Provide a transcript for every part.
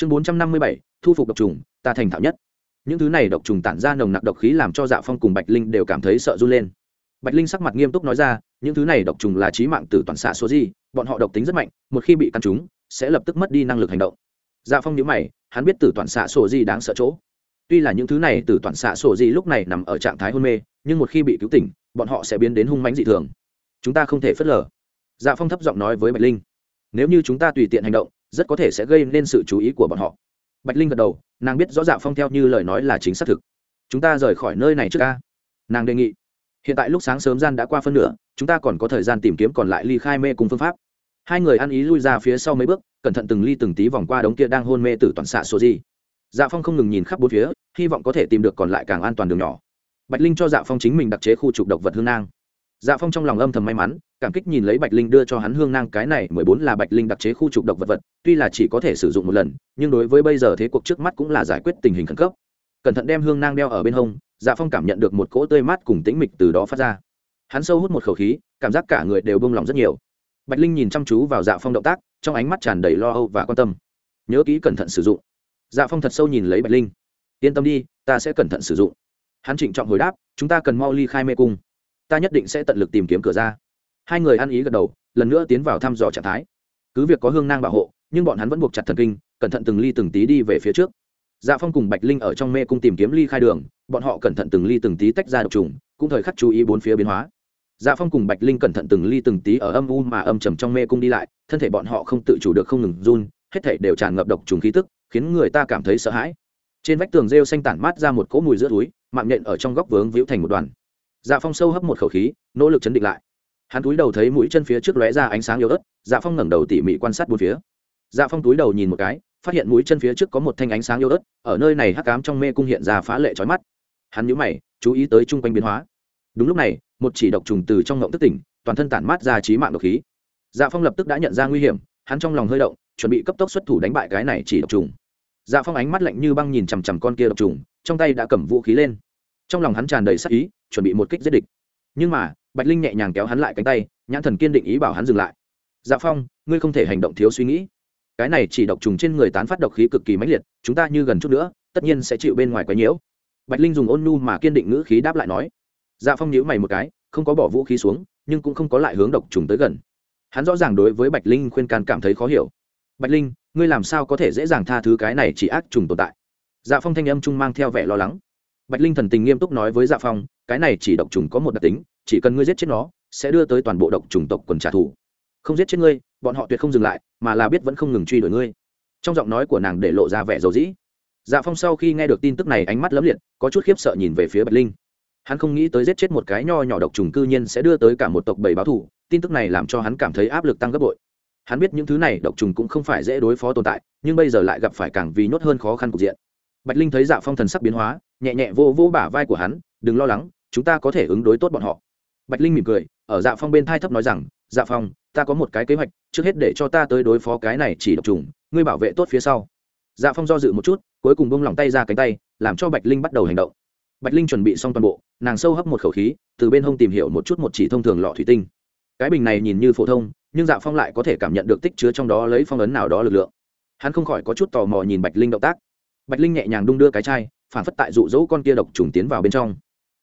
chương bốn trăm năm mươi bảy, thu phục độc trùng, ta thành thạo nhất. Những thứ này độc trùng tản ra nồng nặc độc khí làm cho dạ phong cùng bạch linh đều cảm thấy sợ run lên. Bạch linh sắc mặt nghiêm túc nói ra, những thứ này độc trùng là trí mạng từ toàn xạ số gì, bọn họ độc tính rất mạnh, một khi bị căn trúng sẽ lập tức mất đi năng lực hành động. Dạ phong nhớ mày, hắn biết từ toàn xạ sổ gì đáng sợ chỗ. Tuy là những thứ này từ toàn xạ sổ gì lúc này nằm ở trạng thái hôn mê, nhưng một khi bị cứu tỉnh, bọn họ sẽ biến đến hung mánh dị thường. Chúng ta không thể phớt lờ. Dạ phong thấp giọng nói với bạch linh, nếu như chúng ta tùy tiện hành động rất có thể sẽ gây nên sự chú ý của bọn họ. Bạch linh gật đầu, nàng biết rõ dạ phong theo như lời nói là chính xác thực. Chúng ta rời khỏi nơi này trước ca. Nàng đề nghị. Hiện tại lúc sáng sớm gian đã qua phân nửa, chúng ta còn có thời gian tìm kiếm còn lại ly khai mê cùng phương pháp. Hai người ăn ý lui ra phía sau mấy bước, cẩn thận từng ly từng tí vòng qua đống kia đang hôn mê từ toàn xạ số gì. Dạ phong không ngừng nhìn khắp bốn phía, hy vọng có thể tìm được còn lại càng an toàn đường nhỏ. Bạch linh cho dạ phong chính mình đặc chế khu trục độc vật hương nang. Dạ phong trong lòng âm thầm may mắn cảm kích nhìn lấy bạch linh đưa cho hắn hương nang cái này, mười bốn là bạch linh đặc chế khu trục độc vật vật, tuy là chỉ có thể sử dụng một lần, nhưng đối với bây giờ thế cuộc trước mắt cũng là giải quyết tình hình khẩn cấp. Cẩn thận đem hương nang đeo ở bên hông dạ phong cảm nhận được một cỗ tươi mát cùng tĩnh mịch từ đó phát ra. Hắn sâu hút một khẩu khí, cảm giác cả người đều bông lòng rất nhiều. Bạch linh nhìn chăm chú vào dạ phong động tác, trong ánh mắt tràn đầy lo âu và quan tâm. Nhớ kỹ cẩn thận sử dụng. Dạ phong thật sâu nhìn lấy bạch linh. Yên tâm đi, ta sẽ cẩn thận sử dụng. Hắn trịnh trọng hồi đáp, chúng ta cần mau ly khai mê cung. Ta nhất định sẽ tận lực tìm kiếm cửa ra hai người ăn ý gật đầu, lần nữa tiến vào thăm dò trạng thái. Cứ việc có hương nang bảo hộ, nhưng bọn hắn vẫn buộc chặt thần kinh, cẩn thận từng ly từng tí đi về phía trước. Dạ phong cùng bạch linh ở trong mê cung tìm kiếm ly khai đường, bọn họ cẩn thận từng ly từng tí tách ra độc trùng, cũng thời khắc chú ý bốn phía biến hóa. Dạ phong cùng bạch linh cẩn thận từng ly từng tí ở âm u mà âm trầm trong mê cung đi lại, thân thể bọn họ không tự chủ được không ngừng run, hết thể đều tràn ngập độc trùng khí tức, khiến người ta cảm thấy sợ hãi. Trên vách tường rêu xanh tản mát ra một cỗ mùi giữa túi mạng nhện ở trong góc vướng víu thành một đoàn. Dạ phong sâu hấp một khẩu khí, nỗ lực chấn định lại hắn túi đầu thấy mũi chân phía trước lóe ra ánh sáng yếu ớt dạ phong ngẩng đầu tỉ mỉ quan sát bốn phía. Dạ phong túi đầu nhìn một cái, phát hiện mũi chân phía trước có một thanh ánh sáng yếu ớt, ở nơi này hắc cám trong mê cung hiện ra phá lệ trói mắt. Hắn nhíu mày, chú ý tới chung quanh biến hóa. Đúng lúc này, một chỉ độc trùng từ trong ngộng tức tỉnh, toàn thân tản mát ra trí mạng độc khí. Dạ phong lập tức đã nhận ra nguy hiểm, hắn trong lòng hơi động, chuẩn bị cấp tốc xuất thủ đánh bại cái này chỉ độc trùng. Dạ phong ánh mắt lạnh như băng nhìn chằm chằm con kia độc trùng, trong tay đã cầm vũ khí lên. Trong lòng hắn tràn đầy sắc ý, chuẩn bị một kích giết địch. Nhưng mà bạch linh nhẹ nhàng kéo hắn lại cánh tay, nhãn thần kiên định ý bảo hắn dừng lại. Dạ phong, ngươi không thể hành động thiếu suy nghĩ. Cái này chỉ độc trùng trên người tán phát độc khí cực kỳ mãnh liệt, chúng ta như gần chút nữa, tất nhiên sẽ chịu bên ngoài quấy nhiễu. Bạch linh dùng ôn nhu mà kiên định ngữ khí đáp lại nói. Dạ phong nhíu mày một cái, không có bỏ vũ khí xuống, nhưng cũng không có lại hướng độc trùng tới gần. Hắn rõ ràng đối với bạch linh khuyên can cảm thấy khó hiểu. Bạch linh, ngươi làm sao có thể dễ dàng tha thứ cái này chỉ ác trùng tồn tại? Dạ phong thanh âm trung mang theo vẻ lo lắng. Bạch linh thần tình nghiêm túc nói với dạ phong, cái này chỉ độc trùng có một đặc tính chỉ cần ngươi giết chết nó, sẽ đưa tới toàn bộ độc trùng tộc quần trả thù. Không giết chết ngươi, bọn họ tuyệt không dừng lại, mà là biết vẫn không ngừng truy đuổi ngươi. Trong giọng nói của nàng để lộ ra vẻ dầu dĩ. Dạ phong sau khi nghe được tin tức này, ánh mắt lấm liệt, có chút khiếp sợ nhìn về phía bạch linh. Hắn không nghĩ tới giết chết một cái nho nhỏ độc trùng cư nhiên sẽ đưa tới cả một tộc bầy báo thù, tin tức này làm cho hắn cảm thấy áp lực tăng gấp bội. Hắn biết những thứ này độc trùng cũng không phải dễ đối phó tồn tại, nhưng bây giờ lại gặp phải càng vì nhốt hơn khó khăn cục diện. Bạch linh thấy dạ phong thần sắc biến hóa, nhẹ nhẹ vô vô bả vai của hắn, đừng lo lắng, chúng ta có thể ứng đối tốt bọn họ bạch linh mỉm cười, ở dạ phong bên thai thấp nói rằng dạ phong, ta có một cái kế hoạch, trước hết để cho ta tới đối phó cái này chỉ độc trùng, ngươi bảo vệ tốt phía sau. Dạ phong do dự một chút, cuối cùng bông lòng tay ra cánh tay, làm cho bạch linh bắt đầu hành động. Bạch linh chuẩn bị xong toàn bộ, nàng sâu hấp một khẩu khí, từ bên hông tìm hiểu một chút một chỉ thông thường lọ thủy tinh. Cái bình này nhìn như phổ thông, nhưng dạ phong lại có thể cảm nhận được tích chứa trong đó lấy phong ấn nào đó lực lượng. Hắn không khỏi có chút tò mò nhìn bạch linh động tác. Bạch linh nhẹ nhàng đung đưa cái chai, phản phất tại dụ dỗ con kia độc trùng tiến vào bên trong.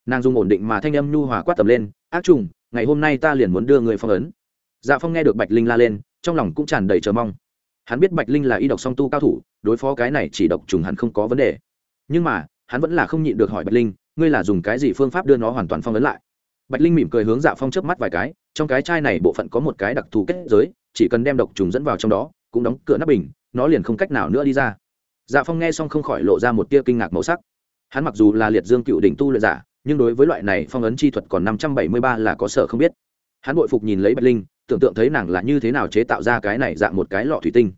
Nàng dùng ổn định mà thanh âm nhu hòa quát tầm lên ác trùng, ngày hôm nay ta liền muốn đưa người phong ấn. Dạ phong nghe được bạch linh la lên, trong lòng cũng tràn đầy chờ mong. Hắn biết bạch linh là y độc song tu cao thủ, đối phó cái này chỉ độc trùng hắn không có vấn đề. Nhưng mà, hắn vẫn là không nhịn được hỏi bạch linh, ngươi là dùng cái gì phương pháp đưa nó hoàn toàn phong ấn lại? Bạch linh mỉm cười hướng dạ phong chớp mắt vài cái, trong cái chai này bộ phận có một cái đặc thù kết giới, chỉ cần đem độc trùng dẫn vào trong đó, cũng đóng cửa nắp bình, nó liền không cách nào nữa đi ra. Dạ phong nghe xong không khỏi lộ ra một tia kinh ngạc màu sắc. Hắn mặc dù là liệt dương cựu đỉnh tu luyện giả nhưng đối với loại này phong ấn chi thuật còn năm trăm bảy mươi ba là có sở không biết. Hắn bội phục nhìn lấy bạch linh, tưởng tượng thấy nàng là như thế nào chế tạo ra cái này dạng một cái lọ thủy tinh.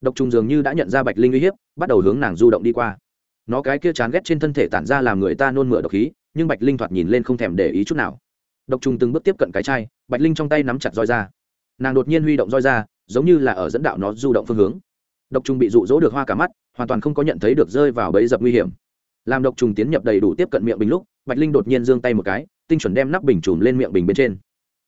Độc trùng dường như đã nhận ra bạch linh uy hiếp, bắt đầu hướng nàng du động đi qua. Nó cái kia chán ghét trên thân thể tản ra làm người ta nôn mửa độc khí, nhưng bạch linh thoạt nhìn lên không thèm để ý chút nào. Độc trùng từng bước tiếp cận cái chai, bạch linh trong tay nắm chặt roi ra. Nàng đột nhiên huy động roi ra, giống như là ở dẫn đạo nó du động phương hướng. Độc trùng bị rụ rỗ được hoa cả mắt, hoàn toàn không có nhận thấy được rơi vào bẫy dập nguy hiểm. Làm độc trùng tiến nhập đầy đủ tiếp cận miệng bình lúc bạch linh đột nhiên giương tay một cái, tinh chuẩn đem nắp bình trùm lên miệng bình bên trên.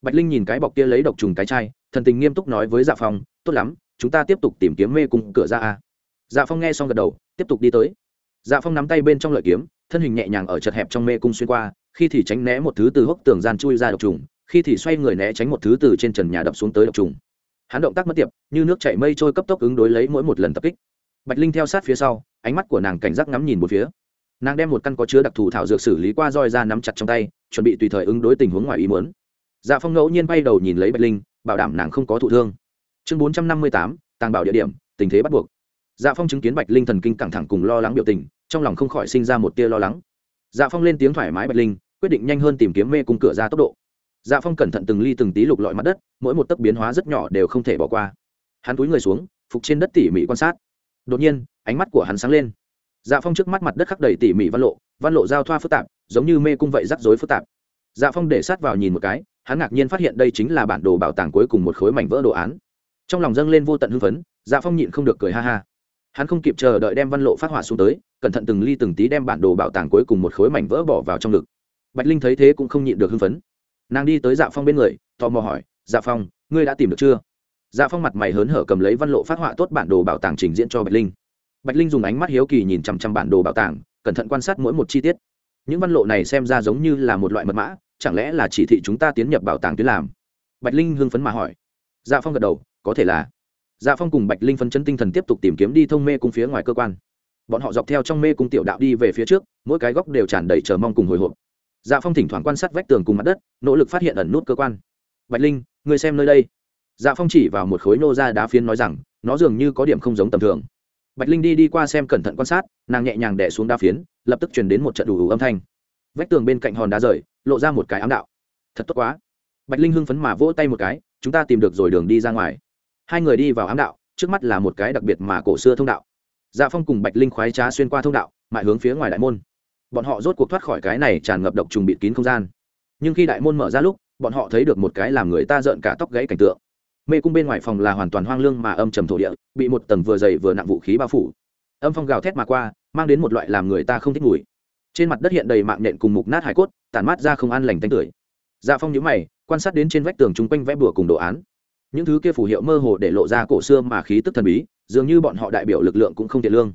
Bạch linh nhìn cái bọc kia lấy độc trùng cái chai, thần tình nghiêm túc nói với dạ phong, tốt lắm, chúng ta tiếp tục tìm kiếm mê cung cửa ra a. Dạ phong nghe xong gật đầu, tiếp tục đi tới. Dạ phong nắm tay bên trong lợi kiếm, thân hình nhẹ nhàng ở chật hẹp trong mê cung xuyên qua, khi thì tránh né một thứ từ hốc tường gian chui ra độc trùng, khi thì xoay người né tránh một thứ từ trên trần nhà đập xuống tới độc trùng. Hắn động tác mất tiệp, như nước chảy mây trôi cấp tốc ứng đối lấy mỗi một lần tập kích. Bạch linh theo sát phía sau, ánh mắt của nàng cảnh giác ngắm nhìn một phía nàng đem một căn có chứa đặc thù thảo dược xử lý qua roi ra nắm chặt trong tay, chuẩn bị tùy thời ứng đối tình huống ngoài ý muốn. Dạ phong ngẫu nhiên bay đầu nhìn lấy bạch linh, bảo đảm nàng không có thụ thương. Chương bốn trăm năm mươi tám, tàng bảo địa điểm, tình thế bắt buộc. Dạ phong chứng kiến bạch linh thần kinh căng thẳng cùng lo lắng biểu tình, trong lòng không khỏi sinh ra một tia lo lắng. Dạ phong lên tiếng thoải mái bạch linh, quyết định nhanh hơn tìm kiếm mê cung cửa ra tốc độ. Dạ phong cẩn thận từng ly từng tí lục lọi mặt đất, mỗi một tấc biến hóa rất nhỏ đều không thể bỏ qua. Hắn túi người xuống, phục trên đất tỉ mỉ quan sát. Đột nhiên, ánh mắt của hắn sáng lên dạ phong trước mắt mặt đất khắc đầy tỉ mỉ văn lộ văn lộ giao thoa phức tạp, giống như mê cung vậy rắc rối phức tạp. Dạ phong để sát vào nhìn một cái, hắn ngạc nhiên phát hiện đây chính là bản đồ bảo tàng cuối cùng một khối mảnh vỡ đồ án. Trong lòng dâng lên vô tận hưng phấn dạ phong nhịn không được cười ha ha. Hắn không kịp chờ đợi đem văn lộ phát hỏa xuống tới, cẩn thận từng ly từng tí đem bản đồ bảo tàng cuối cùng một khối mảnh vỡ bỏ vào trong ngực. Bạch linh thấy thế cũng không nhịn được hưng phấn. Nàng đi tới dạ phong bên người, tò mò hỏi dạ phong, ngươi đã tìm được chưa? Dạ phong mặt mày hớn hở cầm lấy văn lộ phát họa tốt bản đồ bảo tàng trình diễn cho bạch linh bạch linh dùng ánh mắt hiếu kỳ nhìn chằm chằm bản đồ bảo tàng, cẩn thận quan sát mỗi một chi tiết. Những văn lộ này xem ra giống như là một loại mật mã, chẳng lẽ là chỉ thị chúng ta tiến nhập bảo tàng tuyến làm? Bạch linh hưng phấn mà hỏi. Dạ phong gật đầu, có thể là. Dạ phong cùng bạch linh phân chân tinh thần tiếp tục tìm kiếm đi thông mê cung phía ngoài cơ quan. Bọn họ dọc theo trong mê cung tiểu đạo đi về phía trước, mỗi cái góc đều tràn đầy chờ mong cùng hồi hộp. Dạ phong thỉnh thoảng quan sát vách tường cùng mặt đất, nỗ lực phát hiện ẩn nút cơ quan. Bạch linh, người xem nơi đây. Dạ phong chỉ vào một khối nô ra đá phiến nói rằng, nó dường như có điểm không giống tầm thường bạch linh đi đi qua xem cẩn thận quan sát, nàng nhẹ nhàng đẻ xuống đá phiến, lập tức chuyển đến một trận đủ đủ âm thanh. Vách tường bên cạnh hòn đá rời, lộ ra một cái ám đạo. Thật tốt quá. Bạch linh hưng phấn mà vỗ tay một cái, chúng ta tìm được rồi đường đi ra ngoài. Hai người đi vào ám đạo, trước mắt là một cái đặc biệt mà cổ xưa thông đạo. Dạ phong cùng bạch linh khoái trá xuyên qua thông đạo, mại hướng phía ngoài đại môn. Bọn họ rốt cuộc thoát khỏi cái này tràn ngập độc trùng bịt kín không gian. Nhưng khi đại môn mở ra lúc, bọn họ thấy được một cái làm người ta rợn cả tóc gãy cảnh tượng mê cung bên ngoài phòng là hoàn toàn hoang lương mà âm trầm thổ địa, bị một tầng vừa dày vừa nặng vũ khí bao phủ. Âm phong gào thét mà qua, mang đến một loại làm người ta không thích mùi trên mặt đất hiện đầy mạng nện cùng mục nát hải cốt, tản mát ra không an lành tanh tưởi. Dạ phong nhíu mày, quan sát đến trên vách tường chung quanh vẽ bửa cùng đồ án. Những thứ kia phù hiệu mơ hồ để lộ ra cổ xưa mà khí tức thần bí, dường như bọn họ đại biểu lực lượng cũng không tiện lương.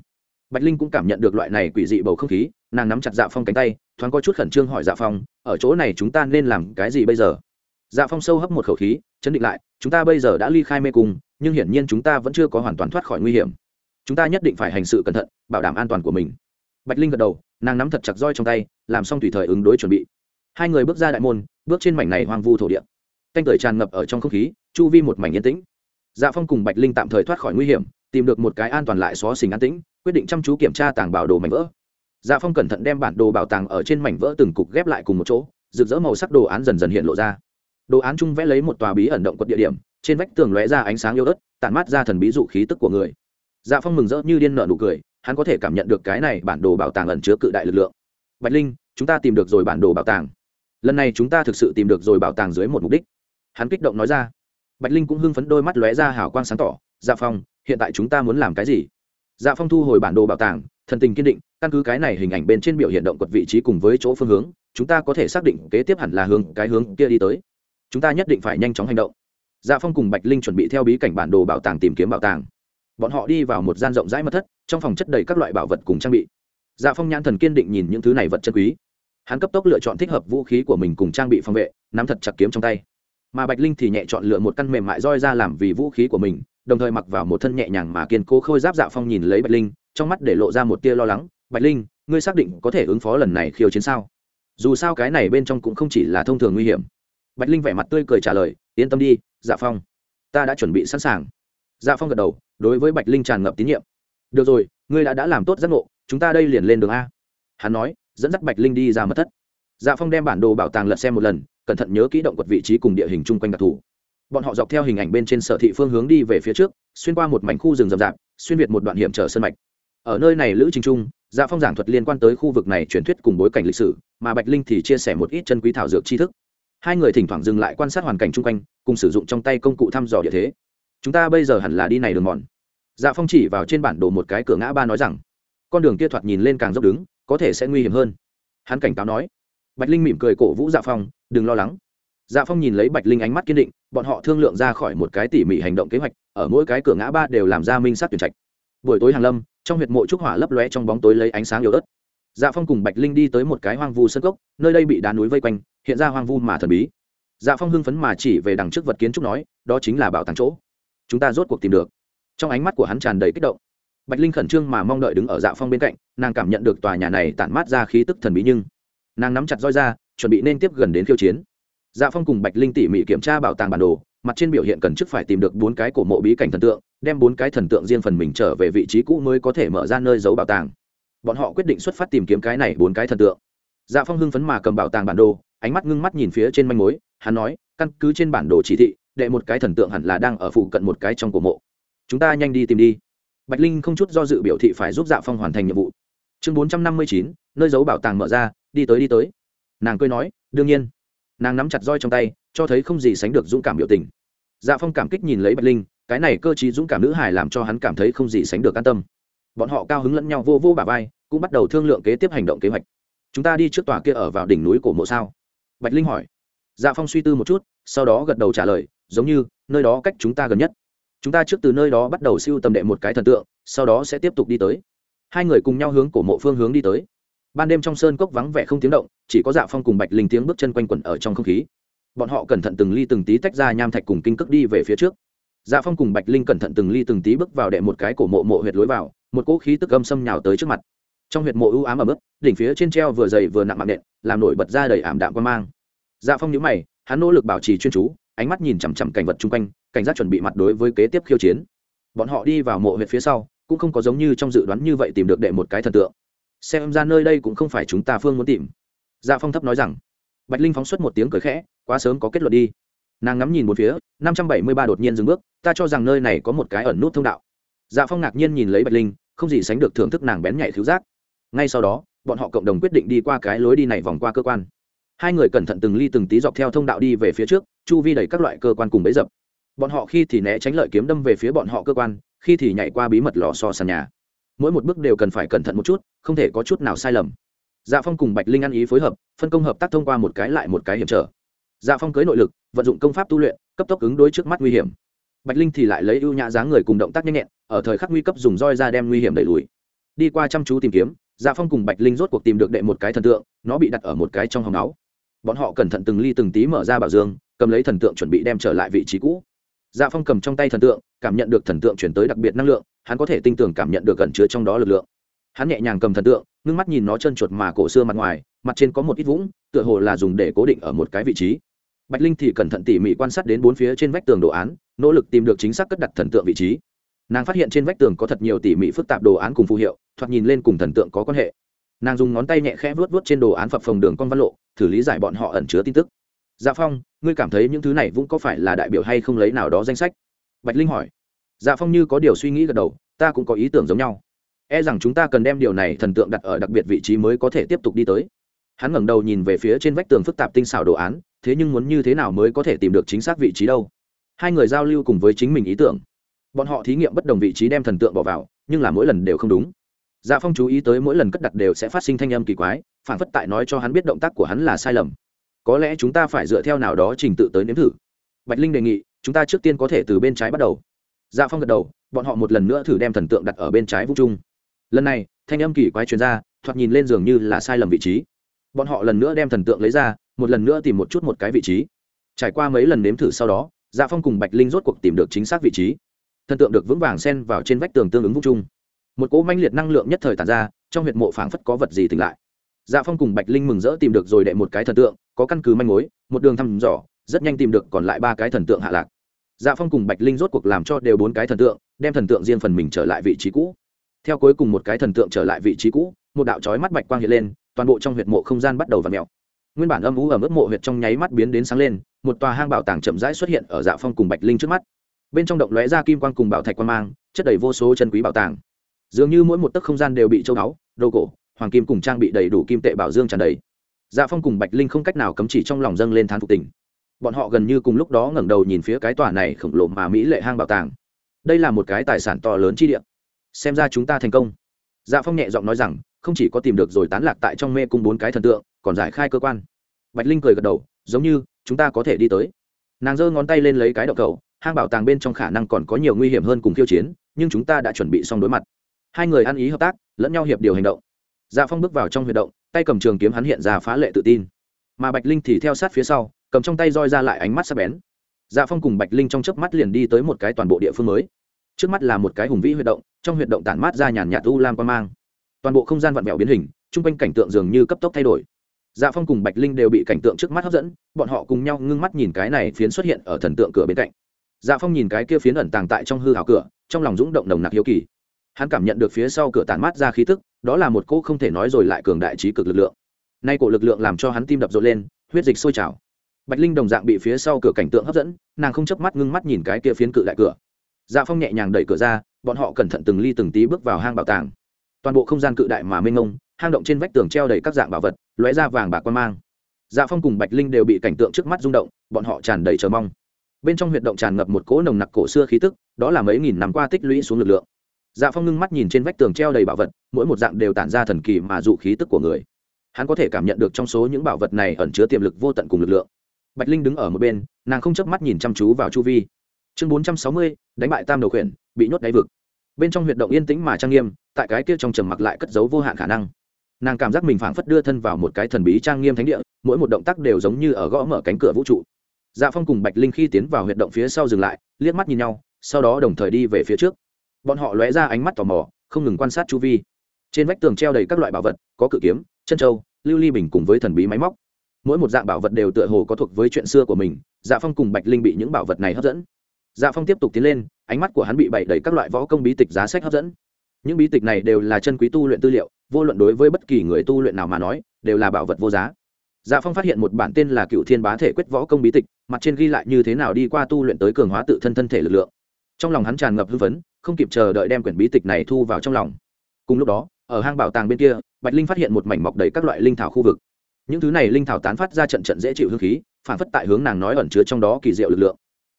Bạch linh cũng cảm nhận được loại này quỷ dị bầu không khí, nàng nắm chặt dạ phong cánh tay, thoáng có chút khẩn trương hỏi dạ phong, ở chỗ này chúng ta nên làm cái gì bây giờ? Dạ phong sâu hấp một khẩu khí chấn định lại, chúng ta bây giờ đã ly khai mê cung, nhưng hiển nhiên chúng ta vẫn chưa có hoàn toàn thoát khỏi nguy hiểm. Chúng ta nhất định phải hành sự cẩn thận, bảo đảm an toàn của mình. Bạch linh gật đầu, nàng nắm thật chặt roi trong tay, làm xong tùy thời ứng đối chuẩn bị. Hai người bước ra đại môn, bước trên mảnh này hoang vu thổ địa. Canh tưởi tràn ngập ở trong không khí, chu vi một mảnh yên tĩnh. Dạ phong cùng bạch linh tạm thời thoát khỏi nguy hiểm, tìm được một cái an toàn lại xó xình an tĩnh, quyết định chăm chú kiểm tra tàng bảo đồ mảnh vỡ. Dạ phong cẩn thận đem bản đồ bảo tàng ở trên mảnh vỡ từng cục ghép lại cùng một chỗ, rực rỡ màu sắc đồ án dần dần hiện lộ ra đồ án chung vẽ lấy một tòa bí ẩn động quật địa điểm, trên vách tường lóe ra ánh sáng yếu ớt, tản mát ra thần bí dụ khí tức của người. Dạ phong mừng rỡ như điên nợ nụ cười, hắn có thể cảm nhận được cái này bản đồ bảo tàng ẩn chứa cự đại lực lượng. Bạch linh, chúng ta tìm được rồi bản đồ bảo tàng. Lần này chúng ta thực sự tìm được rồi bảo tàng dưới một mục đích. Hắn kích động nói ra. Bạch linh cũng hưng phấn đôi mắt lóe ra hào quang sáng tỏ. Dạ phong, hiện tại chúng ta muốn làm cái gì? Dạ phong thu hồi bản đồ bảo tàng, thần tình kiên định, căn cứ cái này hình ảnh bên trên biểu hiện động quật vị trí cùng với chỗ phương hướng, chúng ta có thể xác định kế tiếp hẳn là hướng, cái hướng kia đi tới chúng ta nhất định phải nhanh chóng hành động. Dạ phong cùng bạch linh chuẩn bị theo bí cảnh bản đồ bảo tàng tìm kiếm bảo tàng. Bọn họ đi vào một gian rộng rãi mật thất, trong phòng chất đầy các loại bảo vật cùng trang bị. Dạ phong nhãn thần kiên định nhìn những thứ này vật chân quý. Hắn cấp tốc lựa chọn thích hợp vũ khí của mình cùng trang bị phòng vệ, nắm thật chặt kiếm trong tay. Mà bạch linh thì nhẹ chọn lựa một căn mềm mại roi ra làm vì vũ khí của mình, đồng thời mặc vào một thân nhẹ nhàng mà kiên cố khôi giáp dạ phong nhìn lấy bạch linh, trong mắt để lộ ra một tia lo lắng. Bạch linh, ngươi xác định có thể ứng phó lần này khiêu chiến sao? Dù sao cái này bên trong cũng không chỉ là thông thường nguy hiểm bạch linh vẻ mặt tươi cười trả lời, yên tâm đi dạ phong. Ta đã chuẩn bị sẵn sàng. Dạ phong gật đầu, đối với bạch linh tràn ngập tín nhiệm. Được rồi, ngươi đã đã làm tốt giấc ngộ, chúng ta đây liền lên đường a. Hắn nói, dẫn dắt bạch linh đi ra mật thất. Dạ phong đem bản đồ bảo tàng lật xem một lần, cẩn thận nhớ kỹ động quật vị trí cùng địa hình chung quanh đặc thù. Bọn họ dọc theo hình ảnh bên trên sở thị phương hướng đi về phía trước, xuyên qua một mảnh khu rừng rậm rạp, xuyên việt một đoạn hiểm trở sân mạch. Ở nơi này lữ trình trung dạ phong giảng thuật liên quan tới khu vực này truyền thuyết cùng bối cảnh lịch sử, mà bạch linh thì chia sẻ một ít chân quý thảo dược tri thức hai người thỉnh thoảng dừng lại quan sát hoàn cảnh chung quanh, cùng sử dụng trong tay công cụ thăm dò địa thế. Chúng ta bây giờ hẳn là đi này đường mòn. Dạ phong chỉ vào trên bản đồ một cái cửa ngã ba nói rằng, con đường kia thoạt nhìn lên càng dốc đứng, có thể sẽ nguy hiểm hơn. Hắn cảnh cáo nói. Bạch linh mỉm cười cổ vũ dạ phong, đừng lo lắng. Dạ phong nhìn lấy bạch linh ánh mắt kiên định, bọn họ thương lượng ra khỏi một cái tỉ mỉ hành động kế hoạch, ở mỗi cái cửa ngã ba đều làm ra minh sát tuyển trạch. Buổi tối hàng lâm, trong huyệt mộ trúc hỏa lấp lóe trong bóng tối lấy ánh sáng yếu ớt dạ phong cùng bạch linh đi tới một cái hoang vu sân cốc, nơi đây bị đá núi vây quanh, hiện ra hoang vu mà thần bí. Dạ phong hưng phấn mà chỉ về đằng trước vật kiến trúc nói, đó chính là bảo tàng chỗ. Chúng ta rốt cuộc tìm được. Trong ánh mắt của hắn tràn đầy kích động. Bạch linh khẩn trương mà mong đợi đứng ở dạ phong bên cạnh, nàng cảm nhận được tòa nhà này tản mát ra khí tức thần bí nhưng nàng nắm chặt roi ra, chuẩn bị nên tiếp gần đến khiêu chiến. Dạ phong cùng bạch linh tỉ mỉ kiểm tra bảo tàng bản đồ, mặt trên biểu hiện cần trước phải tìm được bốn cái cổ mộ bí cảnh thần tượng, đem bốn cái thần tượng riêng phần mình trở về vị trí cũ mới có thể mở ra nơi giấu bảo tàng bọn họ quyết định xuất phát tìm kiếm cái này bốn cái thần tượng. Dạ phong hưng phấn mà cầm bảo tàng bản đồ, ánh mắt ngưng mắt nhìn phía trên manh mối, hắn nói, căn cứ trên bản đồ chỉ thị, đệ một cái thần tượng hẳn là đang ở phụ cận một cái trong cổ mộ. Chúng ta nhanh đi tìm đi. Bạch linh không chút do dự biểu thị phải giúp dạ phong hoàn thành nhiệm vụ. Chương bốn trăm năm mươi chín, nơi giấu bảo tàng mở ra, đi tới đi tới. Nàng cười nói, đương nhiên. Nàng nắm chặt roi trong tay, cho thấy không gì sánh được dũng cảm biểu tình. Dạ phong cảm kích nhìn lấy bạch linh, cái này cơ chí dũng cảm nữ hài làm cho hắn cảm thấy không gì sánh được an tâm bọn họ cao hứng lẫn nhau vô vô bà vai, cũng bắt đầu thương lượng kế tiếp hành động kế hoạch. Chúng ta đi trước tòa kia ở vào đỉnh núi cổ mộ sao? Bạch linh hỏi. Dạ phong suy tư một chút, sau đó gật đầu trả lời, giống như, nơi đó cách chúng ta gần nhất. Chúng ta trước từ nơi đó bắt đầu siêu tầm đệ một cái thần tượng, sau đó sẽ tiếp tục đi tới. Hai người cùng nhau hướng cổ mộ phương hướng đi tới. Ban đêm trong sơn cốc vắng vẻ không tiếng động, chỉ có dạ phong cùng bạch linh tiếng bước chân quanh quẩn ở trong không khí. Bọn họ cẩn thận từng ly từng tí tách ra nham thạch cùng kinh cước đi về phía trước. Dạ phong cùng bạch linh cẩn thận từng ly từng tí bước vào đệ một cái cổ mộ mộ huyệt lối vào một cỗ khí tức âm xâm nhào tới trước mặt. Trong huyệt mộ ưu ám ở mức đỉnh phía trên treo vừa dày vừa nặng mạng nện, làm nổi bật ra đầy ảm đạm quan mang. Dạ phong nhữ mày, hắn nỗ lực bảo trì chuyên chú, ánh mắt nhìn chằm chằm cảnh vật chung quanh, cảnh giác chuẩn bị mặt đối với kế tiếp khiêu chiến. Bọn họ đi vào mộ huyệt phía sau, cũng không có giống như trong dự đoán như vậy tìm được đệ một cái thần tượng. Xem ra nơi đây cũng không phải chúng ta phương muốn tìm. Dạ phong thấp nói rằng. Bạch linh phóng xuất một tiếng cười khẽ, quá sớm có kết luận đi. Nàng ngắm nhìn một phía, năm trăm bảy mươi ba đột nhiên dừng bước, ta cho rằng nơi này có một cái ẩn nút thông đạo dạ phong ngạc nhiên nhìn lấy bạch linh, không gì sánh được thưởng thức nàng bén nhạy thiếu giác. Ngay sau đó, bọn họ cộng đồng quyết định đi qua cái lối đi này vòng qua cơ quan. Hai người cẩn thận từng ly từng tí dọc theo thông đạo đi về phía trước, chu vi đầy các loại cơ quan cùng bấy dập. Bọn họ khi thì né tránh lợi kiếm đâm về phía bọn họ cơ quan, khi thì nhảy qua bí mật lò so sàn nhà. Mỗi một bước đều cần phải cẩn thận một chút, không thể có chút nào sai lầm. Dạ phong cùng bạch linh ăn ý phối hợp, phân công hợp tác thông qua một cái lại một cái hiểm trở. Dạ phong cưới nội lực, vận dụng công pháp tu luyện, cấp tốc ứng đối trước mắt nguy hiểm bạch linh thì lại lấy ưu nhã dáng người cùng động tác nhanh nhẹn, ở thời khắc nguy cấp dùng roi ra đem nguy hiểm đẩy lùi. Đi qua chăm chú tìm kiếm dạ phong cùng bạch linh rốt cuộc tìm được đệ một cái thần tượng, nó bị đặt ở một cái trong hòng máu bọn họ cẩn thận từng ly từng tí mở ra bảo dương, cầm lấy thần tượng chuẩn bị đem trở lại vị trí cũ. Dạ phong cầm trong tay thần tượng, cảm nhận được thần tượng chuyển tới đặc biệt năng lượng, hắn có thể tinh tường cảm nhận được gần chứa trong đó lực lượng. Hắn nhẹ nhàng cầm thần tượng, ngưng mắt nhìn nó chân chuột mà cổ xưa mặt ngoài, mặt trên có một ít vũng, tựa hồ là dùng để cố định ở một cái vị trí bạch linh thì cẩn thận tỉ mỉ quan sát đến bốn phía trên vách tường đồ án, nỗ lực tìm được chính xác cất đặt thần tượng vị trí. Nàng phát hiện trên vách tường có thật nhiều tỉ mỉ phức tạp đồ án cùng phù hiệu, thoạt nhìn lên cùng thần tượng có quan hệ. Nàng dùng ngón tay nhẹ khẽ vuốt vuốt trên đồ án phập phồng đường con văn lộ, thử lý giải bọn họ ẩn chứa tin tức. Dạ phong, ngươi cảm thấy những thứ này vũng có phải là đại biểu hay không lấy nào đó danh sách? Bạch linh hỏi. Dạ phong như có điều suy nghĩ gật đầu, ta cũng có ý tưởng giống nhau. E rằng chúng ta cần đem điều này thần tượng đặt ở đặc biệt vị trí mới có thể tiếp tục đi tới. Hắn ngẩng đầu nhìn về phía trên vách tường phức tạp tinh xảo đồ án thế nhưng muốn như thế nào mới có thể tìm được chính xác vị trí đâu? Hai người giao lưu cùng với chính mình ý tưởng. Bọn họ thí nghiệm bất đồng vị trí đem thần tượng bỏ vào, nhưng là mỗi lần đều không đúng. Dạ phong chú ý tới mỗi lần cất đặt đều sẽ phát sinh thanh âm kỳ quái, phản phất tại nói cho hắn biết động tác của hắn là sai lầm. Có lẽ chúng ta phải dựa theo nào đó trình tự tới nếm thử. Bạch linh đề nghị, chúng ta trước tiên có thể từ bên trái bắt đầu. Dạ phong gật đầu, bọn họ một lần nữa thử đem thần tượng đặt ở bên trái vũ trung lần này, thanh âm kỳ quái chuyên ra, thoạt nhìn lên giường như là sai lầm vị trí bọn họ lần nữa đem thần tượng lấy ra, một lần nữa tìm một chút một cái vị trí. Trải qua mấy lần nếm thử sau đó dạ phong cùng bạch linh rốt cuộc tìm được chính xác vị trí. Thần tượng được vững vàng xen vào trên vách tường tương ứng vũ trung một cỗ manh liệt năng lượng nhất thời tàn ra, trong huyệt mộ phảng phất có vật gì tỉnh lại. Dạ phong cùng bạch linh mừng rỡ tìm được rồi đệ một cái thần tượng, có căn cứ manh mối, một đường thăm dò, rất nhanh tìm được còn lại ba cái thần tượng hạ lạc. Dạ phong cùng bạch linh rốt cuộc làm cho đều bốn cái thần tượng, đem thần tượng riêng phần mình trở lại vị trí cũ. Theo cuối cùng một cái thần tượng trở lại vị trí cũ, một đạo trói mắt bạch quang hiện lên toàn bộ trong huyệt mộ không gian bắt đầu v ặ mèo. Nguyên bản âm ú ở mức mộ huyệt trong nháy mắt biến đến sáng lên, một tòa hang bảo tàng chậm rãi xuất hiện ở dạ phong cùng bạch linh trước mắt. Bên trong động lóe ra kim quang cùng bảo thạch quan mang, chất đầy vô số chân quý bảo tàng. Dường như mỗi một tấc không gian đều bị châu báu, đồ cổ, hoàng kim cùng trang bị đầy đủ kim tệ bảo dương tràn đầy. Dạ phong cùng bạch linh không cách nào cấm chỉ trong lòng dâng lên thán phục tình. Bọn họ gần như cùng lúc đó ngẩng đầu nhìn phía cái tòa này khổng lồ mà mỹ lệ hang bảo tàng. Đây là một cái tài sản to lớn chi địa. Xem ra chúng ta thành công. Dạ phong nhẹ giọng nói rằng không chỉ có tìm được rồi tán lạc tại trong mê cung bốn cái thần tượng, còn giải khai cơ quan. Bạch linh cười gật đầu, giống như, chúng ta có thể đi tới. Nàng giơ ngón tay lên lấy cái đậu cầu, hang bảo tàng bên trong khả năng còn có nhiều nguy hiểm hơn cùng khiêu chiến, nhưng chúng ta đã chuẩn bị xong đối mặt. Hai người ăn ý hợp tác, lẫn nhau hiệp điều hành động. Dạ phong bước vào trong huy động, tay cầm trường kiếm hắn hiện ra phá lệ tự tin. Mà bạch linh thì theo sát phía sau, cầm trong tay roi ra lại ánh mắt sắc bén. Dạ phong cùng bạch linh trong chớp mắt liền đi tới một cái toàn bộ địa phương mới. Trước mắt là một cái hùng vĩ huy động, trong huy động tản mát ra nhàn nhạt u lam quan mang toàn bộ không gian vặn vẹo biến hình, chung quanh cảnh tượng dường như cấp tốc thay đổi. Dạ phong cùng bạch linh đều bị cảnh tượng trước mắt hấp dẫn, bọn họ cùng nhau ngưng mắt nhìn cái này phiến xuất hiện ở thần tượng cửa bên cạnh. Dạ phong nhìn cái kia phiến ẩn tàng tại trong hư hào cửa, trong lòng rúng động nồng nặc hiếu kỳ. Hắn cảm nhận được phía sau cửa tản mát ra khí tức, đó là một cỗ không thể nói rồi lại cường đại trí cực lực lượng. Nay cổ lực lượng làm cho hắn tim đập rộn lên, huyết dịch sôi trào. Bạch linh đồng dạng bị phía sau cửa cảnh tượng hấp dẫn, nàng không chớp mắt ngưng mắt nhìn cái kia phiến cự đại cửa. Dạ phong nhẹ nhàng đẩy cửa ra, bọn họ cẩn thận từng ly từng tí bước vào hang bảo tàng toàn bộ không gian cự đại mà mênh ngông, hang động trên vách tường treo đầy các dạng bảo vật lóe ra vàng bạc quan mang. Dạ phong cùng bạch linh đều bị cảnh tượng trước mắt rung động bọn họ tràn đầy chờ mong. Bên trong huyệt động tràn ngập một cỗ nồng nặc cổ xưa khí tức đó là mấy nghìn năm qua tích lũy xuống lực lượng. Dạ phong ngưng mắt nhìn trên vách tường treo đầy bảo vật mỗi một dạng đều tản ra thần kỳ mà dụ khí tức của người. Hắn có thể cảm nhận được trong số những bảo vật này ẩn chứa tiềm lực vô tận cùng lực lượng. Bạch linh đứng ở một bên nàng không chớp mắt nhìn chăm chú vào chu vi. Chương bốn trăm sáu mươi đánh bại tam đầu khuyển bị nhốt đáy vực. Bên trong huyệt động yên tĩnh mà trang nghiêm tại cái kia trong trầm mặc lại cất giấu vô hạn khả năng. Nàng cảm giác mình phảng phất đưa thân vào một cái thần bí trang nghiêm thánh địa, mỗi một động tác đều giống như ở gõ mở cánh cửa vũ trụ. Dạ phong cùng bạch linh khi tiến vào huyệt động phía sau dừng lại, liếc mắt nhìn nhau, sau đó đồng thời đi về phía trước. Bọn họ lóe ra ánh mắt tò mò, không ngừng quan sát chu vi. Trên vách tường treo đầy các loại bảo vật, có cự kiếm, chân trâu, lưu ly bình cùng với thần bí máy móc. Mỗi một dạng bảo vật đều tựa hồ có thuộc với chuyện xưa của mình dạ phong cùng bạch linh bị những bảo vật này hấp dẫn. Dạ phong tiếp tục tiến lên, ánh mắt của hắn bị bày đầy các loại võ công bí tịch giá sách hấp dẫn những bí tịch này đều là chân quý tu luyện tư liệu, vô luận đối với bất kỳ người tu luyện nào mà nói, đều là bảo vật vô giá. Dạ phong phát hiện một bản tên là cựu thiên bá thể quyết võ công bí tịch, mặt trên ghi lại như thế nào đi qua tu luyện tới cường hóa tự thân thân thể lực lượng. Trong lòng hắn tràn ngập hưng phấn, không kịp chờ đợi đem quyển bí tịch này thu vào trong lòng. Cùng lúc đó, ở hang bảo tàng bên kia, bạch linh phát hiện một mảnh mọc đầy các loại linh thảo khu vực. Những thứ này linh thảo tán phát ra trận trận dễ chịu hương khí, phản phất tại hướng nàng nói ẩn chứa trong đó kỳ diệu lực lượng.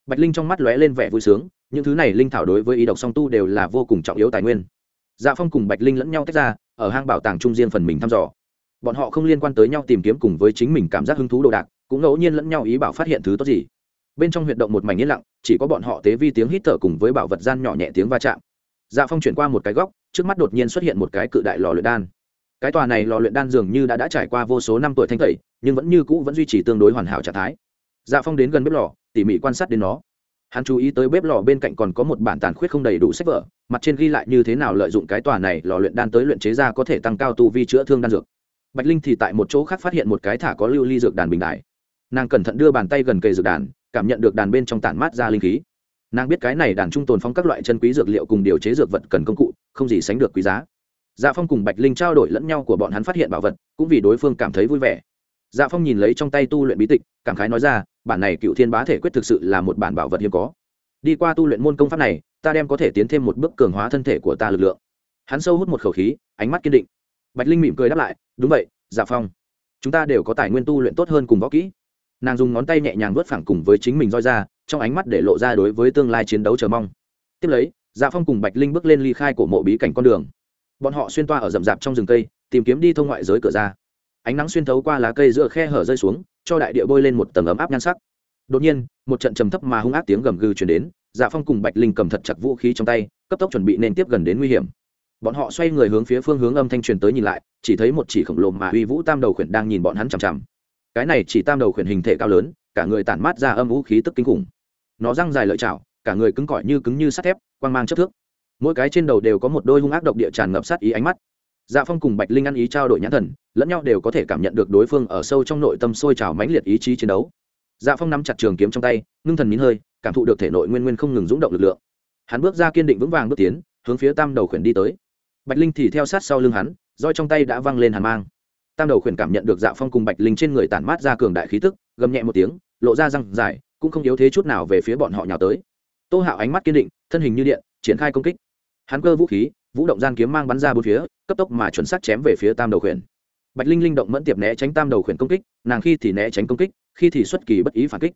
Bạch linh trong mắt lóe lên vẻ vui sướng, những thứ này linh thảo đối với ý độc song tu đều là vô cùng trọng yếu tài nguyên dạ phong cùng bạch linh lẫn nhau tách ra, ở hang bảo tàng trung riêng phần mình thăm dò. Bọn họ không liên quan tới nhau tìm kiếm cùng với chính mình cảm giác hứng thú đồ đạc, cũng ngẫu nhiên lẫn nhau ý bảo phát hiện thứ tốt gì. Bên trong huyệt động một mảnh yên lặng, chỉ có bọn họ tế vi tiếng hít thở cùng với bảo vật gian nhỏ nhẹ tiếng va chạm. Dạ phong chuyển qua một cái góc, trước mắt đột nhiên xuất hiện một cái cự đại lò luyện đan. Cái tòa này lò luyện đan dường như đã đã trải qua vô số năm tuổi thanh tẩy, nhưng vẫn như cũ vẫn duy trì tương đối hoàn hảo trạng thái. Dạ phong đến gần bếp lò, tỉ mỉ quan sát đến nó. Hắn chú ý tới bếp lò bên cạnh còn có một bản tàn khuyết không đầy đủ sách vở mặt trên ghi lại như thế nào lợi dụng cái tòa này lò luyện đan tới luyện chế ra có thể tăng cao tu vi chữa thương đan dược. Bạch linh thì tại một chỗ khác phát hiện một cái thả có lưu ly dược đàn bình đại. Nàng cẩn thận đưa bàn tay gần cây dược đàn, cảm nhận được đàn bên trong tản mát ra linh khí. Nàng biết cái này đàn trung tồn phong các loại chân quý dược liệu cùng điều chế dược vật cần công cụ, không gì sánh được quý giá. Dạ phong cùng bạch linh trao đổi lẫn nhau của bọn hắn phát hiện bảo vật, cũng vì đối phương cảm thấy vui vẻ. Dạ phong nhìn lấy trong tay tu luyện bí tịch, cảm khái nói ra, bản này cựu thiên bá thể quyết thực sự là một bản bảo vật hiếm có. Đi qua tu luyện môn công pháp này ta đem có thể tiến thêm một bước cường hóa thân thể của ta lực lượng. Hắn sâu hút một khẩu khí, ánh mắt kiên định. Bạch linh mỉm cười đáp lại, đúng vậy Giả phong. Chúng ta đều có tài nguyên tu luyện tốt hơn cùng võ kỹ. Nàng dùng ngón tay nhẹ nhàng vớt phẳng cùng với chính mình roi ra, trong ánh mắt để lộ ra đối với tương lai chiến đấu chờ mong. Tiếp lấy dạ phong cùng bạch linh bước lên ly khai của mộ bí cảnh con đường. Bọn họ xuyên toa ở rậm rạp trong rừng cây, tìm kiếm đi thông ngoại giới cửa ra. Ánh nắng xuyên thấu qua lá cây giữa khe hở rơi xuống, cho đại địa bôi lên một tầng ấm áp nhan sắc. Đột nhiên, một trận trầm thấp mà hung ác tiếng gầm gừ chuyển đến dạ phong cùng bạch linh cầm thật chặt vũ khí trong tay, cấp tốc chuẩn bị nên tiếp gần đến nguy hiểm. Bọn họ xoay người hướng phía phương hướng âm thanh truyền tới nhìn lại, chỉ thấy một chỉ khổng lồ mà uy vũ tam đầu khuyển đang nhìn bọn hắn chằm chằm. Cái này chỉ tam đầu khuyển hình thể cao lớn, cả người tản mát ra âm vũ khí tức kinh khủng. Nó răng dài lợi chảo cả người cứng cỏi như cứng như sắt thép, quang mang chất thước. Mỗi cái trên đầu đều có một đôi hung ác độc địa tràn ngập sát ý ánh mắt. Dạ phong cùng bạch linh ăn ý trao đổi nhãn thần, lẫn nhau đều có thể cảm nhận được đối phương ở sâu trong nội tâm sôi trào mãnh liệt ý chí chiến đấu. Dạ phong nắm chặt trường kiếm trong tay, ngưng thần nín hơi cảm thụ được thể nội nguyên nguyên không ngừng rúng động lực lượng. Hắn bước ra kiên định vững vàng bước tiến, hướng phía tam đầu khuyển đi tới. Bạch linh thì theo sát sau lưng hắn, roi trong tay đã văng lên hàn mang. Tam đầu khuyển cảm nhận được dạ phong cùng bạch linh trên người tản mát ra cường đại khí tức, gầm nhẹ một tiếng, lộ ra răng dài, cũng không yếu thế chút nào về phía bọn họ nhào tới. Tô hạo ánh mắt kiên định, thân hình như điện, triển khai công kích. Hắn cơ vũ khí, vũ động gian kiếm mang bắn ra bốn phía, cấp tốc mà chuẩn xác chém về phía tam đầu khuyển. Bạch linh linh động mẫn tiệp né tránh tam đầu khuyển công kích, nàng khi thì né tránh công kích, khi thì xuất kỳ bất ý phản kích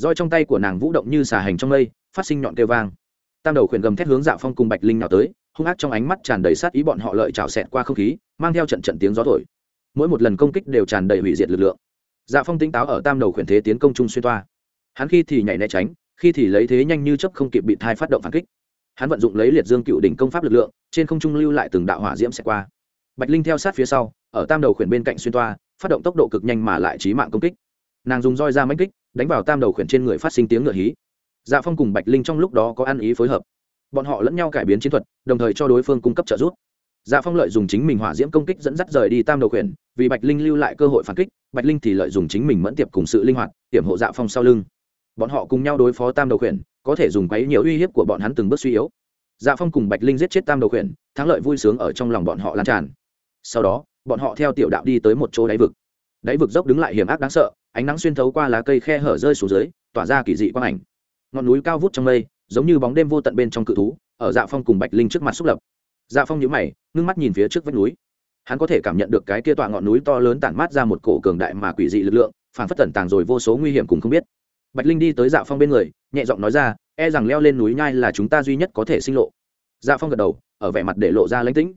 roi trong tay của nàng vũ động như xà hành trong mây, phát sinh nhọn kêu vang. Tam đầu khuyển gầm thét hướng dạ phong cùng bạch linh nào tới, hung ác trong ánh mắt tràn đầy sát ý bọn họ lợi trào xẹt qua không khí, mang theo trận trận tiếng gió thổi. Mỗi một lần công kích đều tràn đầy hủy diệt lực lượng. Dạ phong tinh táo ở tam đầu khuyển thế tiến công trung xuyên toa. Hắn khi thì nhảy né tránh, khi thì lấy thế nhanh như chấp không kịp bị thai phát động phản kích. Hắn vận dụng lấy liệt dương cựu đỉnh công pháp lực lượng, trên không trung lưu lại từng đạo hỏa diễm xẹt qua. Bạch linh theo sát phía sau, ở tam đầu khuyển bên cạnh xuyên toa, phát động tốc độ cực nhanh mà lại trí mạng công kích. Nàng dùng roi ra mánh kích đánh vào tam đầu khuyển trên người phát sinh tiếng ngựa hí. Dạ phong cùng bạch linh trong lúc đó có ăn ý phối hợp. Bọn họ lẫn nhau cải biến chiến thuật, đồng thời cho đối phương cung cấp trợ giúp. Dạ phong lợi dùng chính mình hỏa diễm công kích dẫn dắt rời đi tam đầu khuyển, vì bạch linh lưu lại cơ hội phản kích, bạch linh thì lợi dùng chính mình mẫn tiệp cùng sự linh hoạt hiểm hộ dạ phong sau lưng. Bọn họ cùng nhau đối phó tam đầu khuyển, có thể dùng quấy nhiều uy hiếp của bọn hắn từng bước suy yếu. Dạ phong cùng bạch linh giết chết tam đầu khuyển, thắng lợi vui sướng ở trong lòng bọn họ lan tràn. Sau đó, bọn họ theo tiểu đạo đi tới một chỗ đáy vực. Đáy vực dốc đứng lại hiểm ác đáng sợ ánh nắng xuyên thấu qua lá cây khe hở rơi xuống dưới, tỏa ra kỳ dị quang ảnh. Ngọn núi cao vút trong mây, giống như bóng đêm vô tận bên trong cự thú, ở dạ phong cùng bạch linh trước mặt xúc lập. Dạ phong nhíu mày, ngưng mắt nhìn phía trước vách núi. Hắn có thể cảm nhận được cái kia tọa ngọn núi to lớn tản mát ra một cổ cường đại mà quỷ dị lực lượng, phản phất tẩn tàng rồi vô số nguy hiểm cùng không biết. Bạch linh đi tới dạ phong bên người, nhẹ giọng nói ra e rằng leo lên núi nhai là chúng ta duy nhất có thể sinh lộ. Dạ phong gật đầu, ở vẻ mặt để lộ ra lánh tĩnh.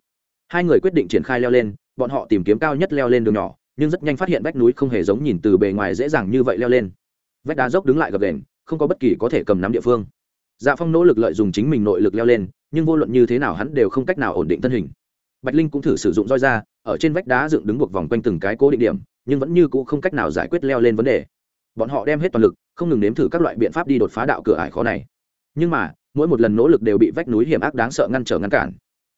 Hai người quyết định triển khai leo lên, bọn họ tìm kiếm cao nhất leo lên đường nhỏ nhưng rất nhanh phát hiện vách núi không hề giống nhìn từ bề ngoài dễ dàng như vậy leo lên. Vách đá dốc đứng lại gập đền không có bất kỳ có thể cầm nắm địa phương. Dạ phong nỗ lực lợi dụng chính mình nội lực leo lên, nhưng vô luận như thế nào hắn đều không cách nào ổn định thân hình. Bạch linh cũng thử sử dụng roi ra, ở trên vách đá dựng đứng buộc vòng quanh từng cái cố định điểm, nhưng vẫn như cũ không cách nào giải quyết leo lên vấn đề. Bọn họ đem hết toàn lực, không ngừng nếm thử các loại biện pháp đi đột phá đạo cửa ải khó này. Nhưng mà, mỗi một lần nỗ lực đều bị vách núi hiểm ác đáng sợ ngăn trở ngăn cản.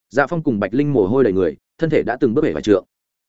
Dạ phong cùng bạch linh mồ hôi đầy người, thân thể đã từng bước bể vài trượng.